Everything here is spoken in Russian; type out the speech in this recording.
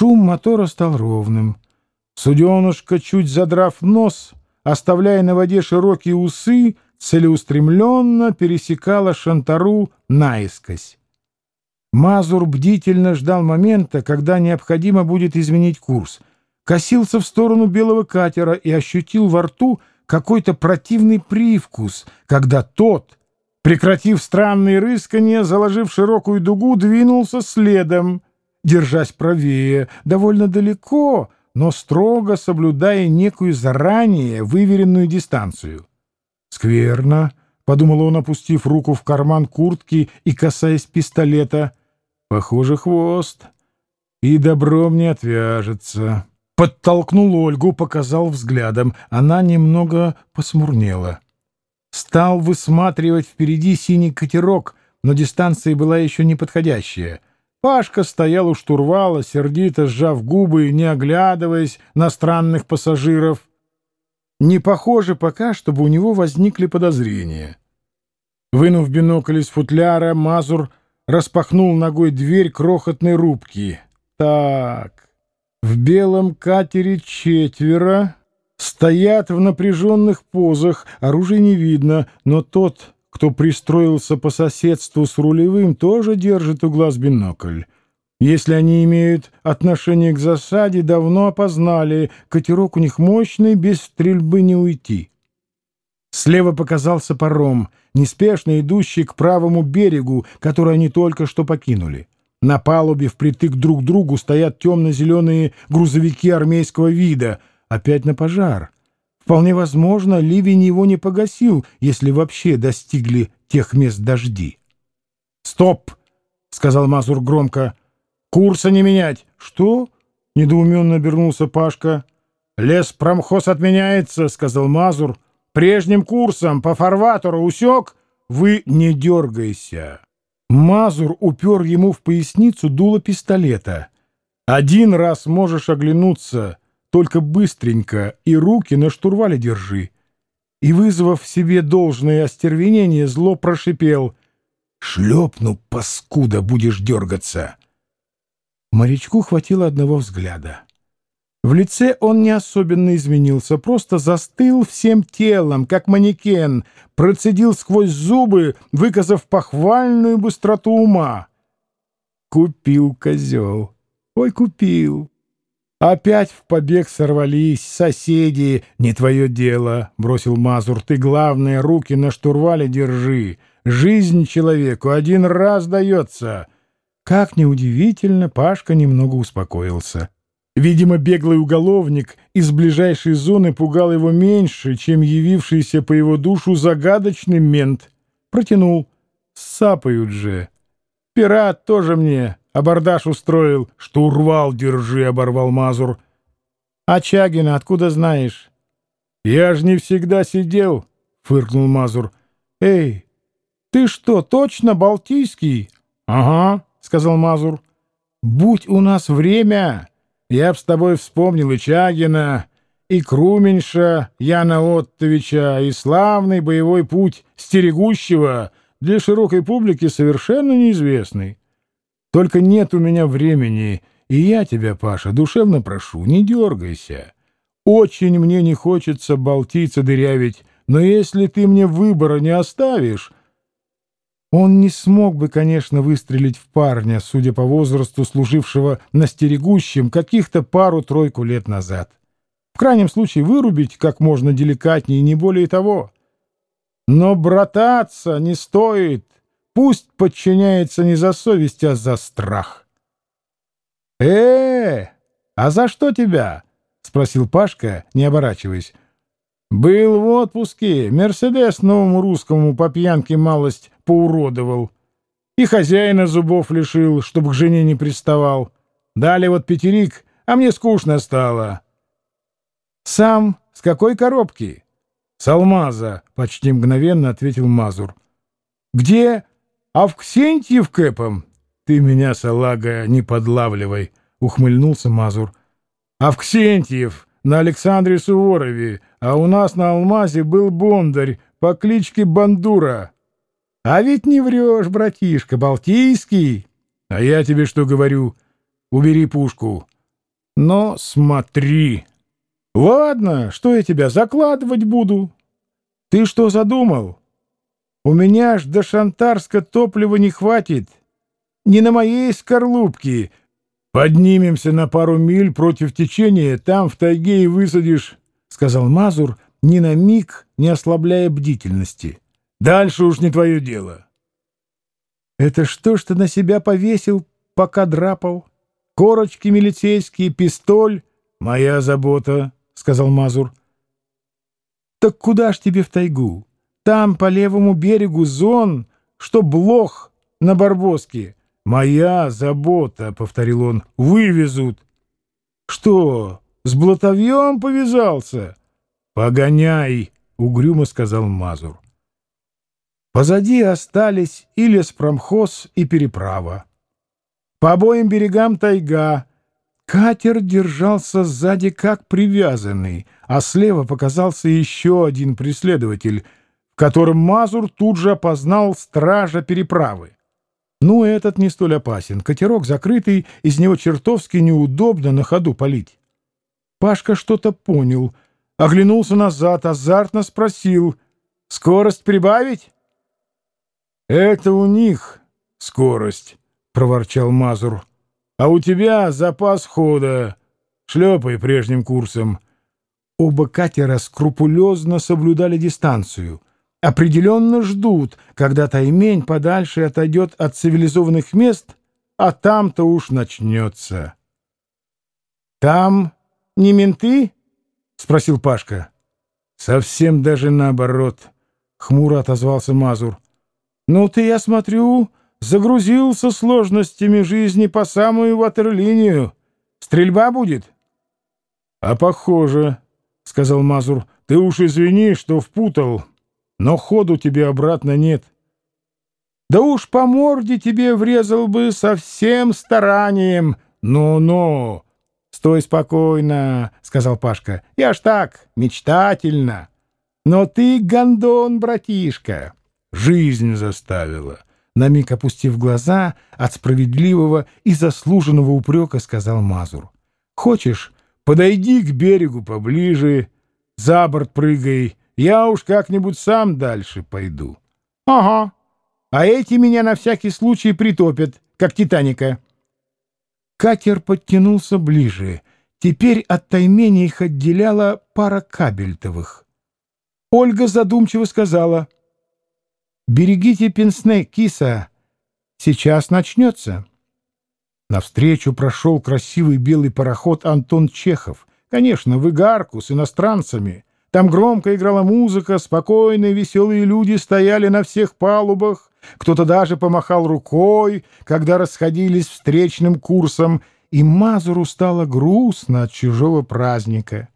Шум мотора стал ровным. Суденушка, чуть задрав нос, оставляя на воде широкие усы, целеустремленно пересекала Шантару наискось. Мазур бдительно ждал момента, когда необходимо будет изменить курс. Косился в сторону белого катера и ощутил во рту какой-то противный привкус, когда тот, прекратив странные рыскания, заложив широкую дугу, двинулся следом, держась правее, довольно далеко, но строго соблюдая некую заранее выверенную дистанцию. «Скверно», — подумал он, опустив руку в карман куртки и касаясь пистолета, — Похоже, хвост. И добром не отвяжется. Подтолкнул Ольгу, показал взглядом. Она немного посмурнела. Стал высматривать впереди синий катерок, но дистанция была еще не подходящая. Пашка стоял у штурвала, сердито сжав губы, не оглядываясь на странных пассажиров. Не похоже пока, чтобы у него возникли подозрения. Вынув бинокль из футляра, Мазур распахнул ногой дверь крохотной рубки. Так, в белом катере четверо, стоят в напряженных позах, оружия не видно, но тот, кто пристроился по соседству с рулевым, тоже держит у глаз бинокль. Если они имеют отношение к засаде, давно опознали, катерок у них мощный, без стрельбы не уйти. Слева показался паром, неспешно идущий к правому берегу, который они только что покинули. На палубе впритык друг к другу стоят темно-зеленые грузовики армейского вида. Опять на пожар. Вполне возможно, ливень его не погасил, если вообще достигли тех мест дожди. «Стоп!» — сказал Мазур громко. «Курса не менять!» «Что?» — недоуменно обернулся Пашка. «Лес промхоз отменяется», — сказал Мазур прежним курсом по фарватеру усек, вы не дергайся. Мазур упер ему в поясницу дуло пистолета. Один раз можешь оглянуться, только быстренько, и руки на штурвале держи. И, вызвав себе должное остервенение, зло прошипел. «Шлепну, паскуда, будешь дергаться!» Морячку хватило одного взгляда. В лице он не особенно изменился, просто застыл всем телом, как манекен, процедил сквозь зубы, выказав похвальную быстроту ума. Купил козел. Ой, купил. Опять в побег сорвались соседи. Не твое дело, — бросил Мазур. Ты, главное, руки на штурвале держи. Жизнь человеку один раз дается. Как неудивительно, Пашка немного успокоился. Видимо, беглый уголовник из ближайшей зоны пугал его меньше, чем явившийся по его душу загадочный мент. Протянул. Сапают же. Пират тоже мне абордаж устроил. Штурвал держи, оборвал Мазур. А Чагина откуда знаешь? Я ж не всегда сидел, фыркнул Мазур. Эй, ты что, точно балтийский? Ага, сказал Мазур. Будь у нас время, я б с тобой вспомнил и Чагина, и Круменьша Яна Оттовича, и славный боевой путь стерегущего для широкой публики совершенно неизвестный. Только нет у меня времени, и я тебя, Паша, душевно прошу, не дергайся. Очень мне не хочется балтийца дырявить, но если ты мне выбора не оставишь, он не смог бы, конечно, выстрелить в парня, судя по возрасту служившего на стерегущем каких-то пару-тройку лет назад. В крайнем случае вырубить как можно деликатнее, не более того. Но брататься не стоит. Пусть подчиняется не за совесть, а за страх. э, -э а за что тебя?» — спросил Пашка, не оборачиваясь. «Был в отпуске. Мерседес новому русскому по пьянке малость поуродовал. И хозяина зубов лишил, чтобы к жене не приставал. Дали вот пятерик, а мне скучно стало. «Сам с какой коробки?» «С алмаза», — почти мгновенно ответил Мазур. «Где? А в Ксентьев кэпом?» «Ты меня, салага, не подлавливай», — ухмыльнулся Мазур. «А в Ксентьев, на Александре Суворове, а у нас на алмазе был бондарь по кличке Бандура». А ведь не врешь, братишка, балтийский. А я тебе что говорю? Убери пушку. Но смотри. Ладно, что я тебя закладывать буду? Ты что задумал? У меня ж до Шантарска топлива не хватит. Не на моей скорлупке. Поднимемся на пару миль против течения, там в тайге и высадишь, — сказал Мазур, ни на миг не ослабляя бдительности. Дальше уж не твое дело. — Это что ж ты на себя повесил, пока драпал? Корочки милицейские, пистоль — моя забота, — сказал Мазур. — Так куда ж тебе в тайгу? Там по левому берегу зон, что блох на Барбоске. Моя забота, — повторил он, — вывезут. Что, с блатовьем повязался? Погоняй, — угрюмо сказал Мазур. Позади остались и леспромхоз, и переправа. По обоим берегам тайга. Катер держался сзади как привязанный, а слева показался еще один преследователь — которым Мазур тут же опознал стража переправы. Ну, этот не столь опасен. Катерок закрытый, из него чертовски неудобно на ходу палить. Пашка что-то понял, оглянулся назад, азартно спросил. «Скорость прибавить?» «Это у них скорость», — проворчал Мазур. «А у тебя запас хода. Шлепай прежним курсом». Оба катера скрупулезно соблюдали дистанцию — определенно ждут, когда таймень подальше отойдет от цивилизованных мест, а там-то уж начнется. — Там не менты? — спросил Пашка. — Совсем даже наоборот, — хмуро отозвался Мазур. — Ну ты, я смотрю, загрузился сложностями жизни по самую ватерлинию. Стрельба будет? — А похоже, — сказал Мазур. — Ты уж извини, что впутал но ходу тебе обратно нет. Да уж по морде тебе врезал бы со всем старанием. Ну-ну, стой спокойно, — сказал Пашка. Я ж так, мечтательно. Но ты гондон, братишка. Жизнь заставила. На миг опустив глаза от справедливого и заслуженного упрека, сказал Мазур. Хочешь, подойди к берегу поближе, за борт прыгай, я уж как-нибудь сам дальше пойду. — Ага. А эти меня на всякий случай притопят, как Титаника. Катер подтянулся ближе. Теперь от таймени их отделяла пара кабельтовых. Ольга задумчиво сказала. — Берегите пенсне, киса. Сейчас начнется. Навстречу прошел красивый белый пароход Антон Чехов. Конечно, в игарку с иностранцами — там громко играла музыка, спокойные веселые люди стояли на всех палубах, кто-то даже помахал рукой, когда расходились встречным курсом, и Мазуру стало грустно от чужого праздника.